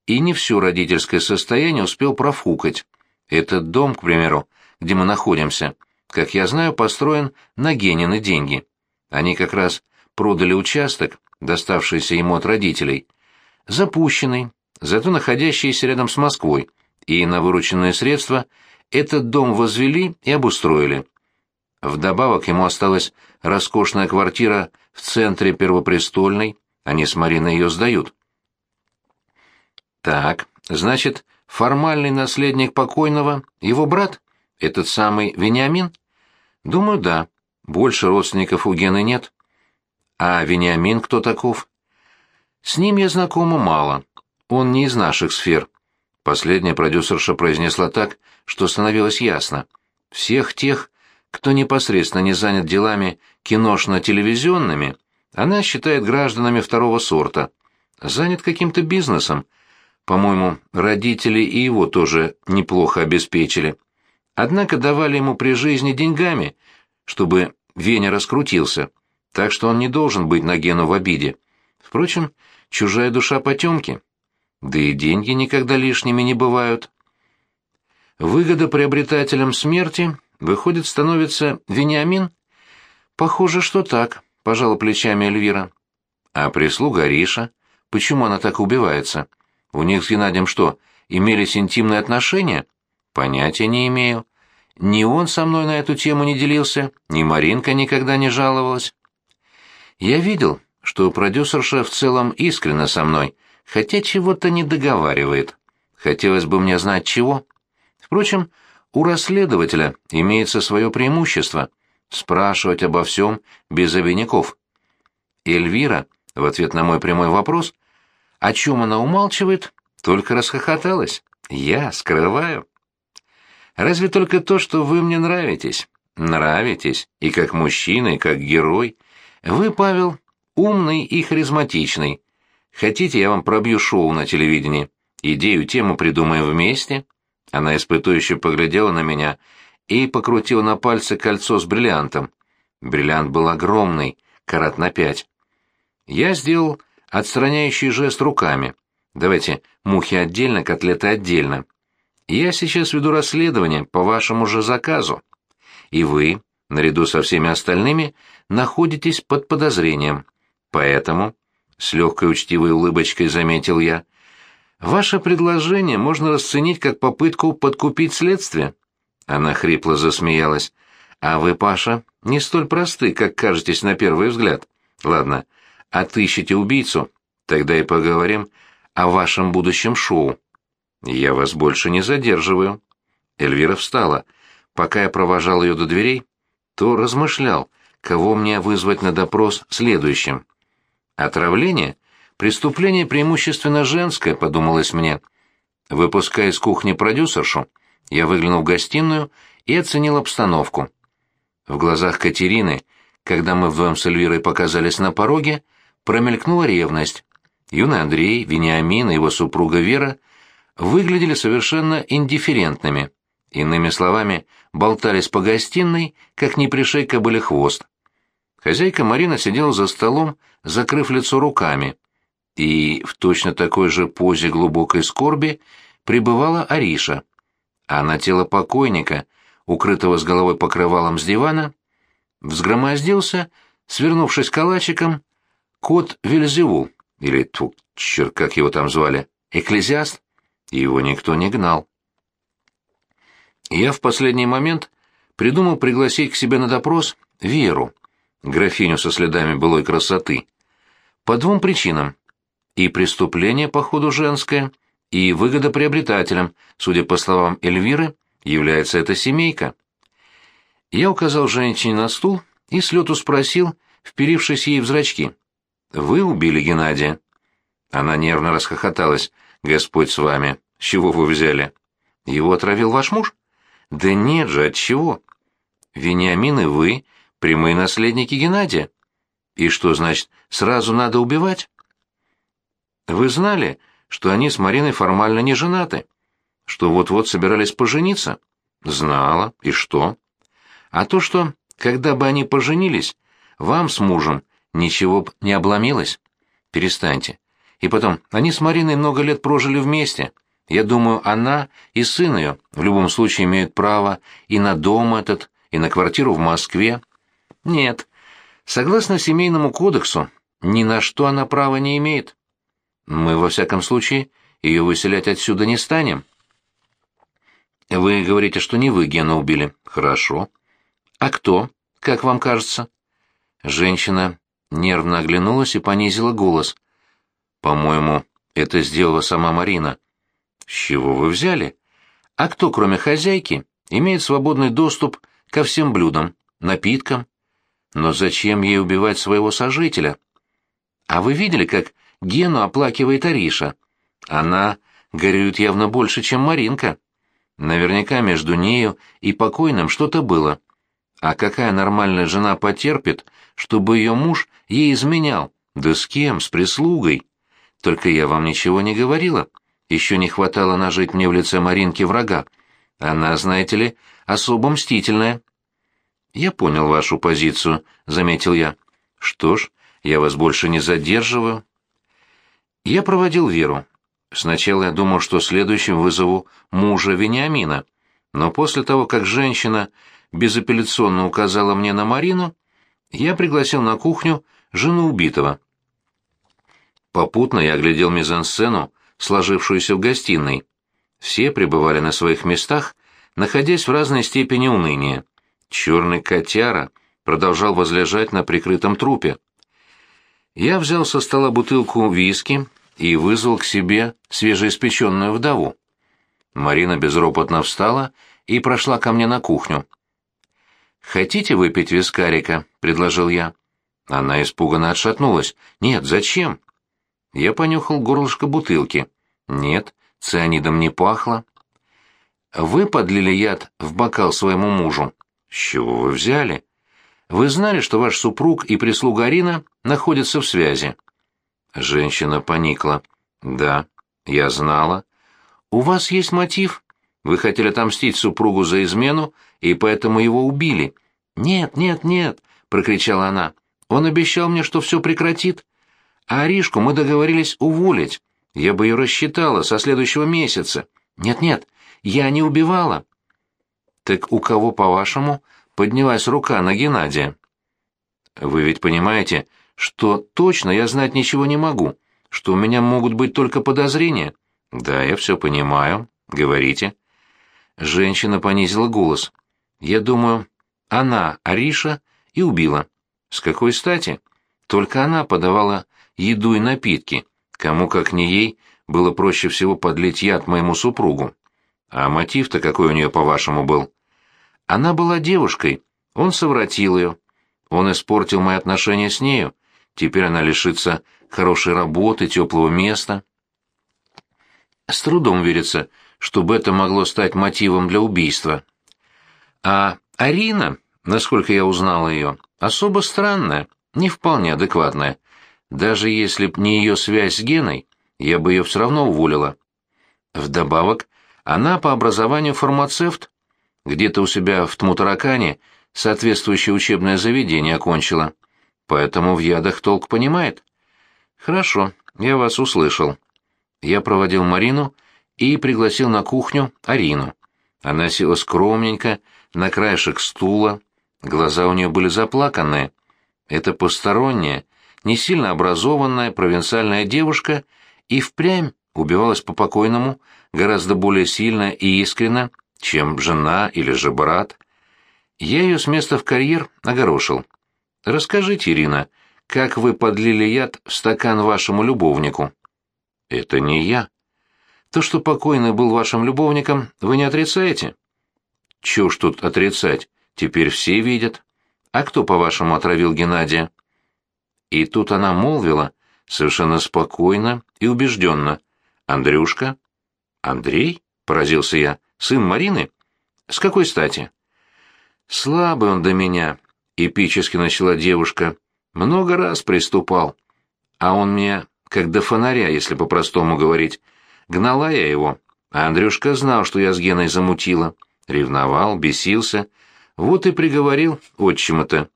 и не все родительское состояние успел профукать. Этот дом, к примеру, где мы находимся, как я знаю, построен на Генины деньги. Они как раз продали участок, доставшийся ему от родителей, запущенный, зато находящийся рядом с Москвой, и на вырученные средства этот дом возвели и обустроили. Вдобавок ему осталась роскошная квартира в центре Первопрестольной, они с Мариной ее сдают. Так, значит, формальный наследник покойного — его брат? Этот самый Вениамин? Думаю, да. Больше родственников у Гены нет. А Вениамин кто таков? С ним я знакома мало. Он не из наших сфер. Последняя продюсерша произнесла так, что становилось ясно. Всех тех, кто непосредственно не занят делами киношно-телевизионными, она считает гражданами второго сорта. Занят каким-то бизнесом. По-моему, родители и его тоже неплохо обеспечили. Однако давали ему при жизни деньгами, чтобы Веня раскрутился, так что он не должен быть на Гену в обиде. Впрочем, чужая душа потемки. Да и деньги никогда лишними не бывают. Выгода приобретателям смерти Выходит, становится Вениамин? Похоже, что так, пожала плечами Эльвира. А прислуга Риша? Почему она так убивается? У них с Геннадием что, имелись интимные отношения? Понятия не имею. Ни он со мной на эту тему не делился, ни Маринка никогда не жаловалась. Я видел, что продюсерша в целом искренна со мной, хотя чего-то не договаривает. Хотелось бы мне знать чего. Впрочем, у расследователя имеется свое преимущество — спрашивать обо всем без обиняков. Эльвира, в ответ на мой прямой вопрос, о чем она умалчивает, только расхохоталась. Я скрываю. Разве только то, что вы мне нравитесь. Нравитесь и как мужчина, и как герой. Вы, Павел, умный и харизматичный. Хотите, я вам пробью шоу на телевидении? Идею, тему придумаем вместе?» Она испытующе поглядела на меня и покрутила на пальце кольцо с бриллиантом. Бриллиант был огромный, карат на пять. Я сделал отстраняющий жест руками. Давайте мухи отдельно, котлеты отдельно. Я сейчас веду расследование по вашему же заказу. И вы, наряду со всеми остальными, находитесь под подозрением. Поэтому, с легкой учтивой улыбочкой заметил я, — Ваше предложение можно расценить как попытку подкупить следствие. Она хрипло засмеялась. А вы, Паша, не столь просты, как кажетесь на первый взгляд. Ладно, отыщите убийцу, тогда и поговорим о вашем будущем шоу. Я вас больше не задерживаю. Эльвира встала. Пока я провожал ее до дверей, то размышлял, кого мне вызвать на допрос следующим. Отравление — Преступление преимущественно женское, подумалось мне. Выпуская из кухни продюсершу, я выглянул в гостиную и оценил обстановку. В глазах Катерины, когда мы вдвоем с Эльвирой показались на пороге, промелькнула ревность. Юный Андрей, Вениамин и его супруга Вера выглядели совершенно индифферентными. Иными словами, болтались по гостиной, как не пришей хвост. Хозяйка Марина сидела за столом, закрыв лицо руками и в точно такой же позе глубокой скорби пребывала Ариша. А на тело покойника, укрытого с головой покрывалом с дивана, взгромоздился, свернувшись калачиком, кот Вельзевул, или, тьфу, черт, как его там звали, экклезиаст, его никто не гнал. Я в последний момент придумал пригласить к себе на допрос Веру, графиню со следами былой красоты, по двум причинам и преступление, походу, женское, И выгодоприобретателем, судя по словам Эльвиры, является эта семейка. Я указал женщине на стул и с лету спросил, вперившись ей в зрачки. «Вы убили Геннадия?» Она нервно расхохоталась. «Господь с вами. С чего вы взяли?» «Его отравил ваш муж?» «Да нет же, от чего?» «Вениамин и вы — прямые наследники Геннадия. И что, значит, сразу надо убивать?» «Вы знали, что они с Мариной формально не женаты? Что вот-вот собирались пожениться?» «Знала. И что?» «А то, что, когда бы они поженились, вам с мужем ничего б не обломилось. Перестаньте. И потом, они с Мариной много лет прожили вместе. Я думаю, она и сын ее в любом случае имеют право и на дом этот, и на квартиру в Москве. Нет, согласно семейному кодексу, ни на что она права не имеет. Мы, во всяком случае, ее выселять отсюда не станем. Вы говорите, что не вы Гена убили. Хорошо. А кто, как вам кажется? Женщина нервно оглянулась и понизила голос. По-моему, это сделала сама Марина. С чего вы взяли? А кто, кроме хозяйки, имеет свободный доступ ко всем блюдам, напиткам? Но зачем ей убивать своего сожителя? А вы видели, как Гену оплакивает Ариша? Она горюет явно больше, чем Маринка. Наверняка между нею и покойным что-то было. А какая нормальная жена потерпит, чтобы ее муж ей изменял? Да с кем? С прислугой? Только я вам ничего не говорила. Еще не хватало нажить мне в лице Маринки врага. Она, знаете ли, особо мстительная. «Я понял вашу позицию», — заметил я. «Что ж, я вас больше не задерживаю». Я проводил Веру. Сначала я думал, что следующим вызову мужа Вениамина, но после того, как женщина безапелляционно указала мне на Марину, я пригласил на кухню жену убитого. Попутно я оглядел мизансцену, сложившуюся в гостиной. Все пребывали на своих местах, находясь в разной степени уныния. Черный котяра продолжал возлежать на прикрытом трупе. Я взял со стола бутылку виски и вызвал к себе свежеиспеченную вдову. Марина безропотно встала и прошла ко мне на кухню. «Хотите выпить вискарика?» — предложил я. Она испуганно отшатнулась. «Нет, зачем?» Я понюхал горлышко бутылки. Нет, цианидом не пахло. Вы подлили яд в бокал своему мужу. С чего вы взяли? Вы знали, что ваш супруг и прислуга Арина находятся в связи? Женщина поникла. Да, я знала. У вас есть мотив? Вы хотели отомстить супругу за измену, и поэтому его убили. Нет, нет, нет, прокричала она. Он обещал мне, что все прекратит. А Аришку мы договорились уволить. Я бы ее рассчитала со следующего месяца. Нет-нет, я не убивала. Так у кого, по-вашему, поднялась рука на Геннадия? Вы ведь понимаете, что точно я знать ничего не могу, что у меня могут быть только подозрения. Да, я все понимаю. Говорите. Женщина понизила голос. Я думаю, она, Ариша, и убила. С какой стати? Только она подавала еду и напитки. Кому, как не ей, было проще всего подлить яд моему супругу. А мотив-то какой у нее, по-вашему, был? Она была девушкой, он совратил ее. Он испортил мои отношения с нею. Теперь она лишится хорошей работы, теплого места. С трудом верится, чтобы это могло стать мотивом для убийства. А Арина, насколько я узнал ее, особо странная, не вполне адекватная. Даже если б не ее связь с Геной, я бы ее все равно уволила. Вдобавок, она по образованию фармацевт. Где-то у себя в Тмутаракане соответствующее учебное заведение окончила. Поэтому в ядах толк понимает. Хорошо, я вас услышал. Я проводил Марину и пригласил на кухню Арину. Она села скромненько, на краешек стула, глаза у нее были заплаканные. Это посторонняя, не сильно образованная провинциальная девушка и впрямь убивалась по покойному гораздо более сильно и искренно, чем жена или же брат. Я ее с места в карьер огорошил. «Расскажите, Ирина, как вы подлили яд в стакан вашему любовнику?» «Это не я». То, что покойный был вашим любовником, вы не отрицаете? Ж тут отрицать? Теперь все видят. А кто, по-вашему, отравил Геннадия? И тут она молвила, совершенно спокойно и убежденно. «Андрюшка?» «Андрей?» — поразился я. «Сын Марины? С какой стати?» «Слабый он до меня», — эпически начала девушка. «Много раз приступал. А он мне, как до фонаря, если по-простому говорить. Гнала я его, а Андрюшка знал, что я с Геной замутила. Ревновал, бесился. Вот и приговорил отчима-то».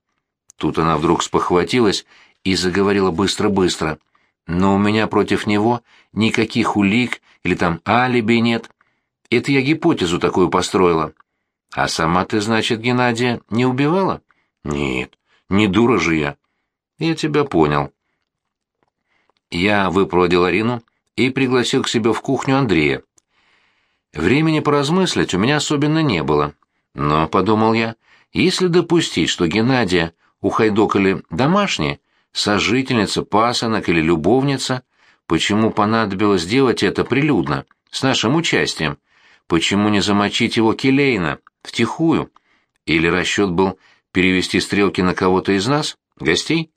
Тут она вдруг спохватилась и заговорила быстро-быстро. «Но у меня против него никаких улик или там алиби нет. Это я гипотезу такую построила. А сама ты, значит, Геннадия не убивала? Нет, не дура же я. Я тебя понял. Я выпроводил Арину и пригласил к себе в кухню Андрея. Времени поразмыслить у меня особенно не было. Но, подумал я, если допустить, что Геннадия ухайдокали домашние, сожительница, пасынок или любовница, почему понадобилось делать это прилюдно, с нашим участием? Почему не замочить его келейно, втихую? Или расчет был перевести стрелки на кого-то из нас, гостей?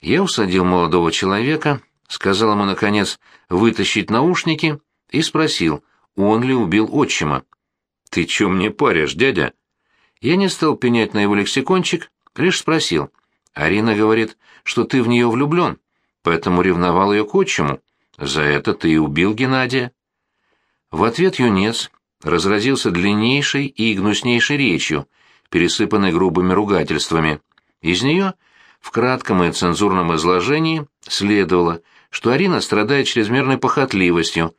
Я усадил молодого человека, сказал ему, наконец, вытащить наушники и спросил, он ли убил отчима. «Ты чё мне паришь, дядя?» Я не стал пенять на его лексикончик, лишь спросил. «Арина говорит, что ты в нее влюблен, поэтому ревновал ее к отчиму. За это ты и убил Геннадия». В ответ юнец разразился длиннейшей и гнуснейшей речью, пересыпанной грубыми ругательствами. Из нее, в кратком и цензурном изложении, следовало, что Арина страдает чрезмерной похотливостью,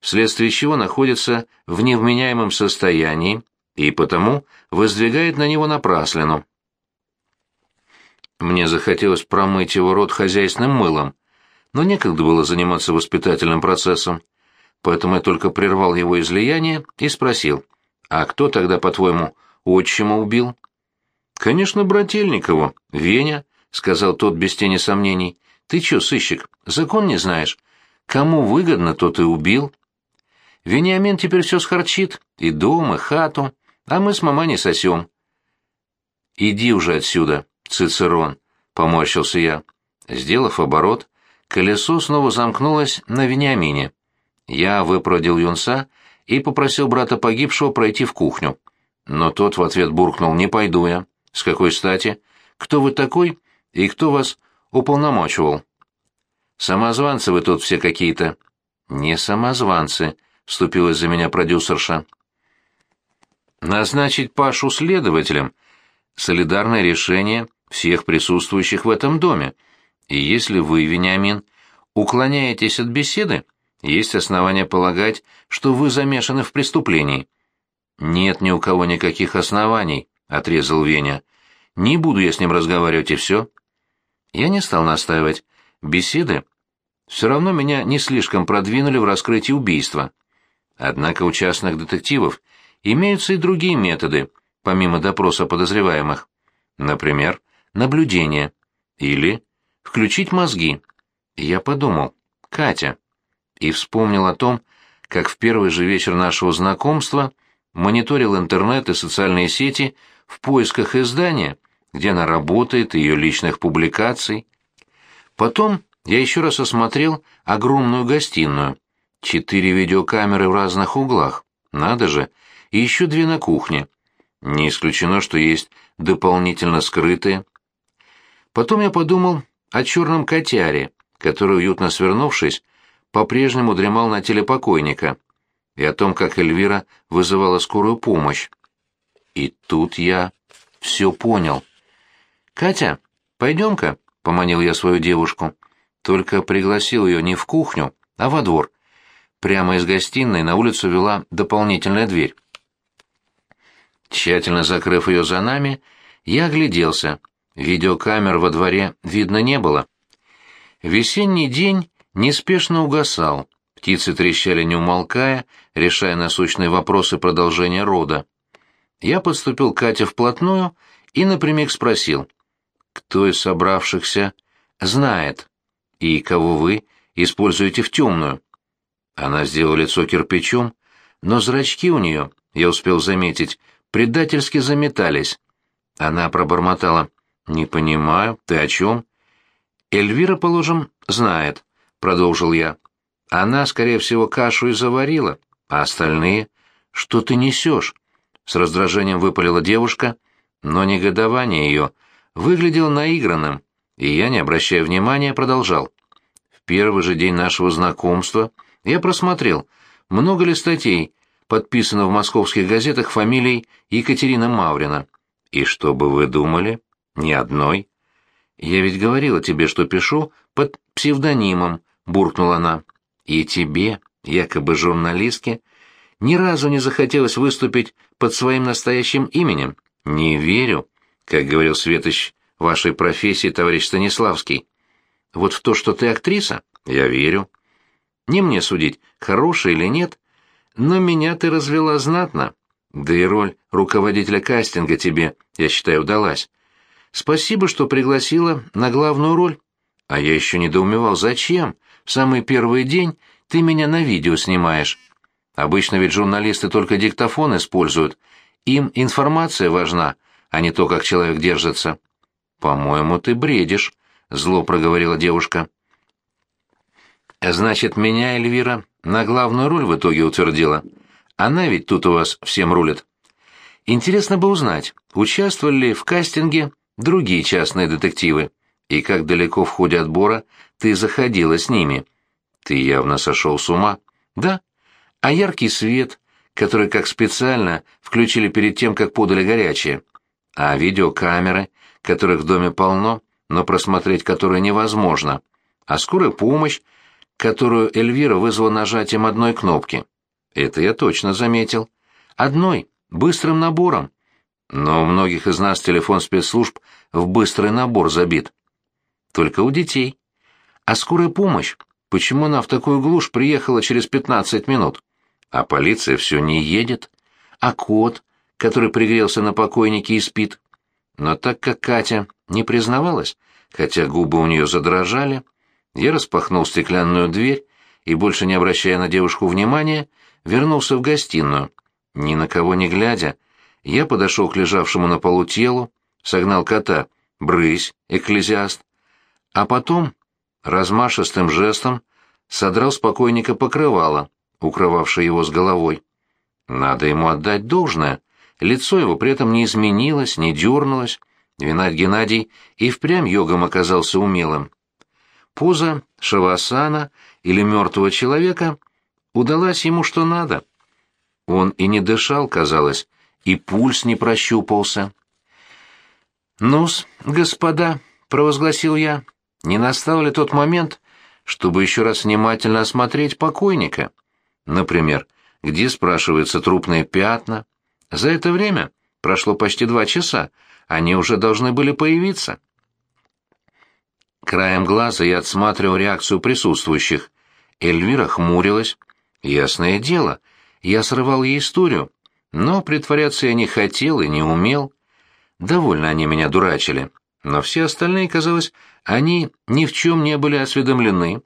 вследствие чего находится в невменяемом состоянии и потому воздвигает на него напраслину. Мне захотелось промыть его рот хозяйственным мылом, но некогда было заниматься воспитательным процессом поэтому я только прервал его излияние и спросил, «А кто тогда, по-твоему, отчима убил?» «Конечно, Брательникову, Веня», — сказал тот без тени сомнений. «Ты чё, сыщик, закон не знаешь? Кому выгодно, тот и убил». «Вениамин теперь все схарчит, и дом, и хату, а мы с мама не сосем». «Иди уже отсюда, Цицерон», — поморщился я. Сделав оборот, колесо снова замкнулось на Вениамине. Я выпродил юнца и попросил брата погибшего пройти в кухню. Но тот в ответ буркнул «Не пойду я». «С какой стати? Кто вы такой и кто вас уполномочивал?» «Самозванцы вы тут все какие-то». «Не самозванцы», — вступилась за меня продюсерша. «Назначить Пашу следователем — солидарное решение всех присутствующих в этом доме. И если вы, Вениамин, уклоняетесь от беседы, есть основания полагать, что вы замешаны в преступлении. Нет ни у кого никаких оснований, отрезал Веня. Не буду я с ним разговаривать и все. Я не стал настаивать. Беседы все равно меня не слишком продвинули в раскрытии убийства. Однако у частных детективов имеются и другие методы, помимо допроса подозреваемых. Например, наблюдение. Или включить мозги. Я подумал, Катя, и вспомнил о том, как в первый же вечер нашего знакомства мониторил интернет и социальные сети в поисках издания, где она работает, ее личных публикаций. Потом я еще раз осмотрел огромную гостиную. Четыре видеокамеры в разных углах, надо же, и еще две на кухне. Не исключено, что есть дополнительно скрытые. Потом я подумал о черном котяре, который, уютно свернувшись, по-прежнему дремал на теле покойника, и о том, как Эльвира вызывала скорую помощь. И тут я все понял. «Катя, пойдем-ка», — поманил я свою девушку. Только пригласил ее не в кухню, а во двор. Прямо из гостиной на улицу вела дополнительная дверь. Тщательно закрыв ее за нами, я огляделся. Видеокамер во дворе видно не было. Весенний день неспешно угасал, птицы трещали не умолкая, решая насущные вопросы продолжения рода. Я подступил к Кате вплотную и напрямик спросил, кто из собравшихся знает и кого вы используете в темную. Она сделала лицо кирпичом, но зрачки у нее, я успел заметить, предательски заметались. Она пробормотала. «Не понимаю, ты о чем?» «Эльвира, положим, знает», — продолжил я. «Она, скорее всего, кашу и заварила, а остальные...» «Что ты несешь?» — с раздражением выпалила девушка, но негодование ее выглядело наигранным, и я, не обращая внимания, продолжал. В первый же день нашего знакомства я просмотрел, много ли статей подписано в московских газетах фамилией Екатерина Маврина. И что бы вы думали? Ни одной. Я ведь говорила тебе, что пишу под псевдонимом, буркнула она. И тебе, якобы журналистке, ни разу не захотелось выступить под своим настоящим именем. Не верю, как говорил Светоч вашей профессии, товарищ Станиславский. Вот в то, что ты актриса, я верю. Не мне судить, хорошая или нет, но меня ты развела знатно. Да и роль руководителя кастинга тебе, я считаю, удалась. Спасибо, что пригласила на главную роль. А я еще недоумевал, зачем? В самый первый день ты меня на видео снимаешь. Обычно ведь журналисты только диктофон используют. Им информация важна, а не то, как человек держится. По-моему, ты бредишь, зло проговорила девушка. Значит, меня Эльвира на главную роль в итоге утвердила. Она ведь тут у вас всем рулит. Интересно бы узнать, участвовали ли в кастинге другие частные детективы, и как далеко в ходе отбора ты заходила с ними. Ты явно сошел с ума. Да. А яркий свет, который как специально включили перед тем, как подали горячее. А видеокамеры, которых в доме полно, но просмотреть которые невозможно. А скорая помощь, которую Эльвира вызвала нажатием одной кнопки. Это я точно заметил. Одной, быстрым набором. Но у многих из нас телефон спецслужб в быстрый набор забит. Только у детей. А скорая помощь? Почему она в такую глушь приехала через 15 минут? А полиция все не едет. А кот, который пригрелся на покойнике и спит? Но так как Катя не признавалась, хотя губы у нее задрожали, я распахнул стеклянную дверь и, больше не обращая на девушку внимания, вернулся в гостиную. Ни на кого не глядя, я подошел к лежавшему на полу телу, согнал кота «Брысь, экклезиаст», а потом размашистым жестом содрал с покойника покрывало, укрывавшее его с головой. Надо ему отдать должное. Лицо его при этом не изменилось, не дернулось. Винать Геннадий и впрямь йогом оказался умелым. Поза шавасана или мертвого человека удалась ему что надо. Он и не дышал, казалось, и пульс не прощупался. «Ну-с, господа», — провозгласил я, — «не настал ли тот момент, чтобы еще раз внимательно осмотреть покойника? Например, где, спрашивается, трупные пятна? За это время прошло почти два часа, они уже должны были появиться». Краем глаза я отсматривал реакцию присутствующих. Эльвира хмурилась. Ясное дело, я срывал ей историю, но притворяться я не хотел и не умел. Довольно они меня дурачили, но все остальные, казалось, они ни в чем не были осведомлены,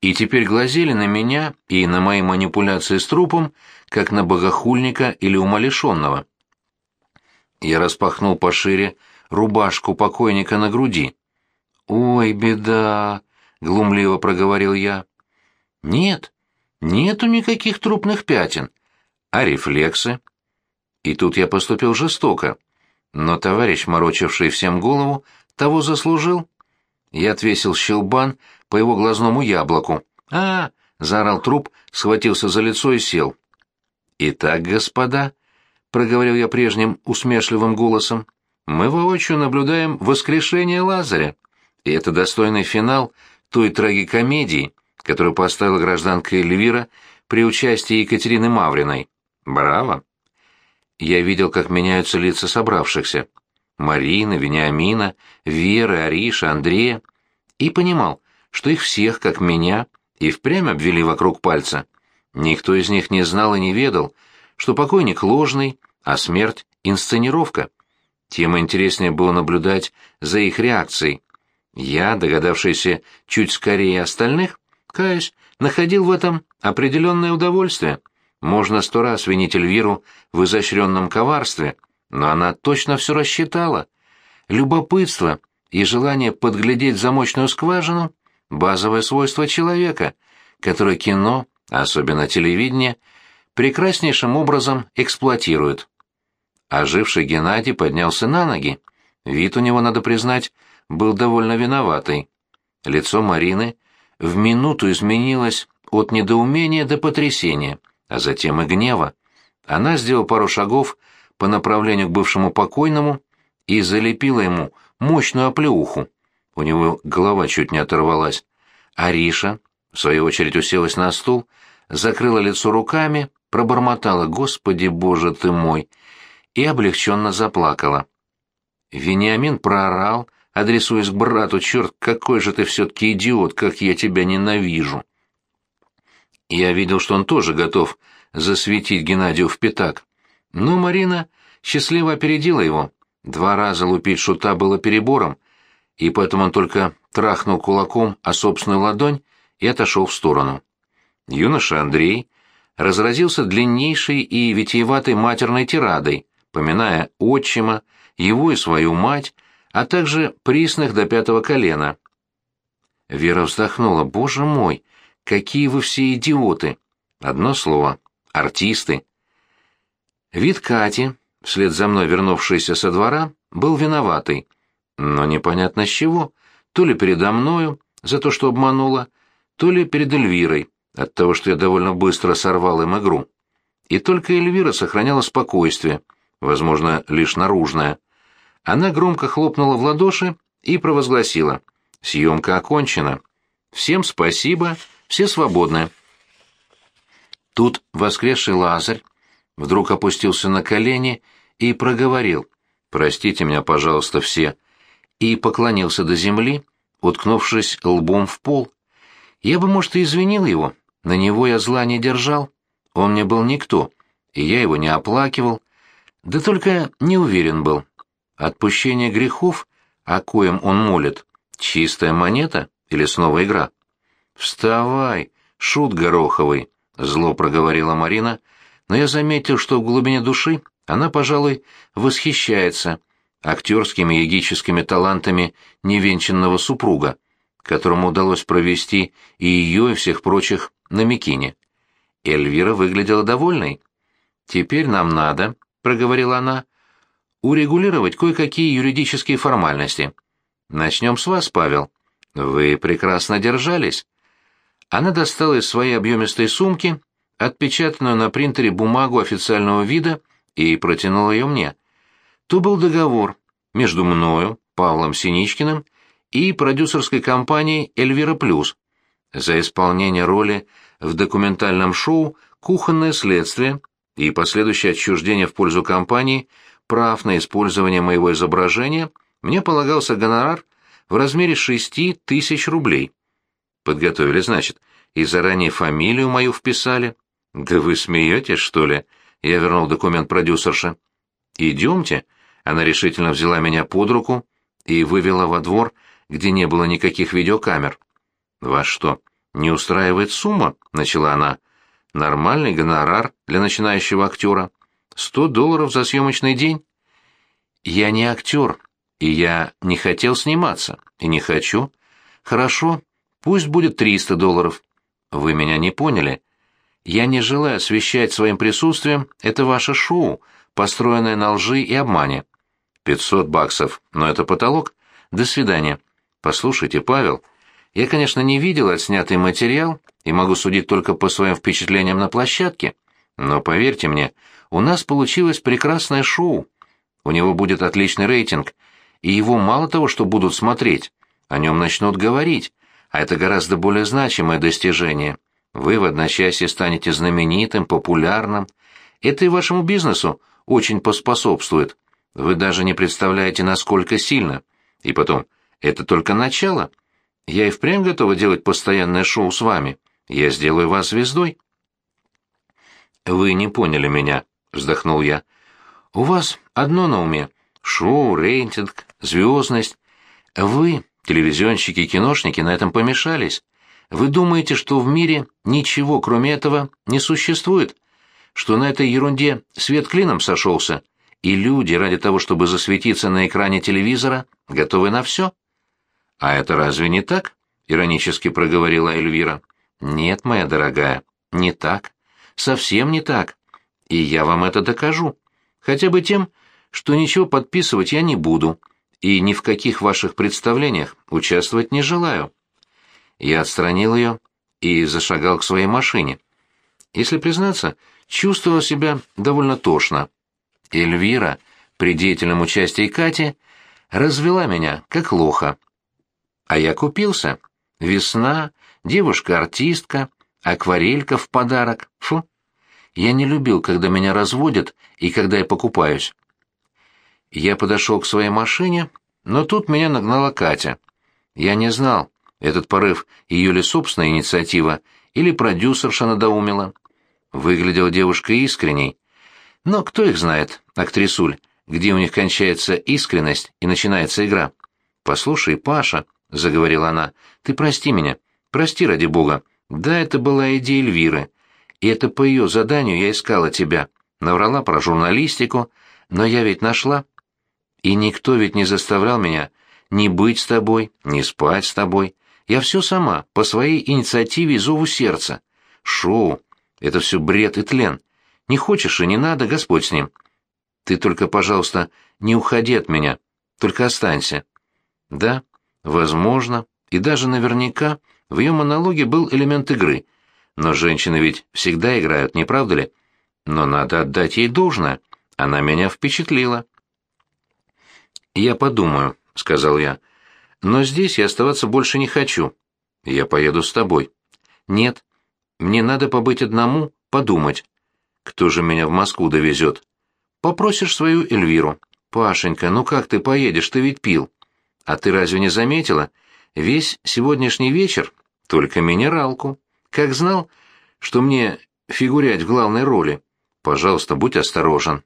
и теперь глазели на меня и на мои манипуляции с трупом, как на богохульника или умалишенного. Я распахнул пошире рубашку покойника на груди. «Ой, беда!» — глумливо проговорил я. «Нет, нету никаких трупных пятен. А рефлексы?» И тут я поступил жестоко. Но товарищ, морочивший всем голову, того заслужил. Я отвесил щелбан по его глазному яблоку. а, -а, -а заорал труп, схватился за лицо и сел. «Итак, господа», — проговорил я прежним усмешливым голосом, — «мы воочию наблюдаем воскрешение Лазаря». И это достойный финал той трагикомедии, которую поставила гражданка Эльвира при участии Екатерины Мавриной. Браво! Я видел, как меняются лица собравшихся. Марина, Вениамина, Вера, Ариша, Андрея. И понимал, что их всех, как меня, и впрямь обвели вокруг пальца. Никто из них не знал и не ведал, что покойник ложный, а смерть — инсценировка. Тем интереснее было наблюдать за их реакцией, я, догадавшийся чуть скорее остальных, каюсь, находил в этом определенное удовольствие. Можно сто раз винить Эльвиру в изощренном коварстве, но она точно все рассчитала. Любопытство и желание подглядеть замочную скважину — базовое свойство человека, которое кино, особенно телевидение, прекраснейшим образом эксплуатирует. Оживший Геннадий поднялся на ноги. Вид у него, надо признать, был довольно виноватый. Лицо Марины в минуту изменилось от недоумения до потрясения, а затем и гнева. Она сделала пару шагов по направлению к бывшему покойному и залепила ему мощную оплеуху. У него голова чуть не оторвалась. Ариша, в свою очередь, уселась на стул, закрыла лицо руками, пробормотала «Господи, Боже ты мой!» и облегченно заплакала. Вениамин проорал, адресуясь к брату, «Черт, какой же ты все-таки идиот, как я тебя ненавижу!» Я видел, что он тоже готов засветить Геннадию в пятак. Но Марина счастливо опередила его. Два раза лупить шута было перебором, и поэтому он только трахнул кулаком о собственную ладонь и отошел в сторону. Юноша Андрей разразился длиннейшей и витиеватой матерной тирадой, поминая отчима, его и свою мать, а также присных до пятого колена. Вера вздохнула. «Боже мой, какие вы все идиоты!» Одно слово — артисты. Вид Кати, вслед за мной вернувшийся со двора, был виноватый. Но непонятно с чего. То ли передо мною, за то, что обманула, то ли перед Эльвирой, от того, что я довольно быстро сорвал им игру. И только Эльвира сохраняла спокойствие, возможно, лишь наружное. Она громко хлопнула в ладоши и провозгласила. «Съемка окончена. Всем спасибо, все свободны». Тут воскресший Лазарь вдруг опустился на колени и проговорил «Простите меня, пожалуйста, все», и поклонился до земли, уткнувшись лбом в пол. Я бы, может, и извинил его, на него я зла не держал, он мне был никто, и я его не оплакивал, да только не уверен был. Отпущение грехов, о коем он молит, чистая монета или снова игра? «Вставай, шут гороховый», — зло проговорила Марина, но я заметил, что в глубине души она, пожалуй, восхищается актерскими и егическими талантами невенчанного супруга, которому удалось провести и ее, и всех прочих на Микине. Эльвира выглядела довольной. «Теперь нам надо», — проговорила она, — «урегулировать кое-какие юридические формальности. Начнем с вас, Павел. Вы прекрасно держались». Она достала из своей объемистой сумки отпечатанную на принтере бумагу официального вида и протянула ее мне. То был договор между мною, Павлом Синичкиным, и продюсерской компанией «Эльвира Плюс» за исполнение роли в документальном шоу «Кухонное следствие» и последующее отчуждение в пользу компании прав на использование моего изображения мне полагался гонорар в размере шести тысяч рублей. Подготовили, значит, и заранее фамилию мою вписали. «Да вы смеетесь, что ли?» Я вернул документ продюсерше. «Идемте». Она решительно взяла меня под руку и вывела во двор, где не было никаких видеокамер. «Вас что, не устраивает сумма?» — начала она. «Нормальный гонорар для начинающего актера. Сто долларов за съемочный день». «Я не актер, и я не хотел сниматься, и не хочу. Хорошо, пусть будет триста долларов. Вы меня не поняли. Я не желаю освещать своим присутствием это ваше шоу, построенное на лжи и обмане. Пятьсот баксов, но это потолок. До свидания. Послушайте, Павел, я, конечно, не видел отснятый материал и могу судить только по своим впечатлениям на площадке, но поверьте мне, у нас получилось прекрасное шоу. У него будет отличный рейтинг, и его мало того, что будут смотреть, о нем начнут говорить, а это гораздо более значимое достижение. Вы в одночасье станете знаменитым, популярным. Это и вашему бизнесу очень поспособствует. Вы даже не представляете, насколько сильно. И потом, это только начало. Я и впрямь готова делать постоянное шоу с вами. Я сделаю вас звездой. Вы не поняли меня, вздохнул я. У вас одно на уме. Шоу, рейтинг, звездность. Вы, телевизионщики и киношники, на этом помешались. Вы думаете, что в мире ничего, кроме этого, не существует? Что на этой ерунде свет клином сошелся, и люди ради того, чтобы засветиться на экране телевизора, готовы на все? А это разве не так? Иронически проговорила Эльвира. Нет, моя дорогая, не так. Совсем не так. И я вам это докажу. Хотя бы тем, что ничего подписывать я не буду, и ни в каких ваших представлениях участвовать не желаю. Я отстранил ее и зашагал к своей машине. Если признаться, чувствовал себя довольно тошно. Эльвира, при деятельном участии Кати, развела меня, как лоха. А я купился. Весна, девушка-артистка, акварелька в подарок. Фу. Я не любил, когда меня разводят и когда я покупаюсь. Я подошел к своей машине, но тут меня нагнала Катя. Я не знал, этот порыв ее ли собственная инициатива, или продюсерша надоумила. Выглядела девушка искренней. Но кто их знает, актрисуль, где у них кончается искренность и начинается игра? «Послушай, Паша», — заговорила она, — «ты прости меня, прости ради бога. Да, это была идея Эльвиры. И это по ее заданию я искала тебя. Наврала про журналистику, но я ведь нашла. И никто ведь не заставлял меня ни быть с тобой, ни спать с тобой. Я все сама, по своей инициативе и зову сердца. Шоу. Это все бред и тлен. Не хочешь и не надо, Господь с ним. Ты только, пожалуйста, не уходи от меня. Только останься. Да, возможно, и даже наверняка в ее монологе был элемент игры. Но женщины ведь всегда играют, не правда ли? Но надо отдать ей должное. Она меня впечатлила. «Я подумаю», — сказал я. «Но здесь я оставаться больше не хочу. Я поеду с тобой». «Нет, мне надо побыть одному, подумать. Кто же меня в Москву довезет?» «Попросишь свою Эльвиру». «Пашенька, ну как ты поедешь, ты ведь пил». «А ты разве не заметила? Весь сегодняшний вечер только минералку. Как знал, что мне фигурять в главной роли. Пожалуйста, будь осторожен».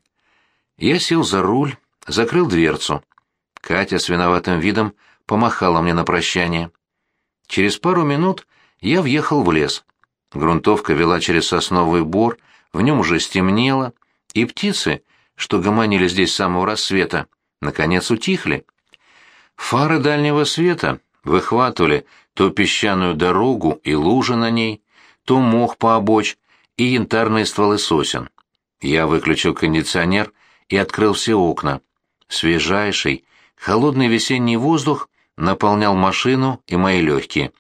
Я сел за руль, закрыл дверцу. Катя с виноватым видом помахала мне на прощание. Через пару минут я въехал в лес. Грунтовка вела через сосновый бор, в нем уже стемнело, и птицы, что гомонили здесь с самого рассвета, наконец утихли. Фары дальнего света выхватывали то песчаную дорогу и лужи на ней, то мох по обочь и янтарные стволы сосен. Я выключил кондиционер и открыл все окна. Свежайший, Холодный весенний воздух наполнял машину и мои легкие.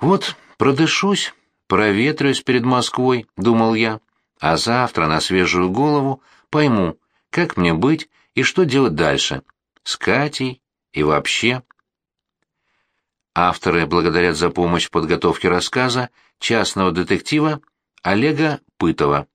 «Вот, продышусь, проветрюсь перед Москвой», — думал я, «а завтра на свежую голову пойму, как мне быть и что делать дальше, с Катей и вообще». Авторы благодарят за помощь в подготовке рассказа частного детектива Олега Пытова.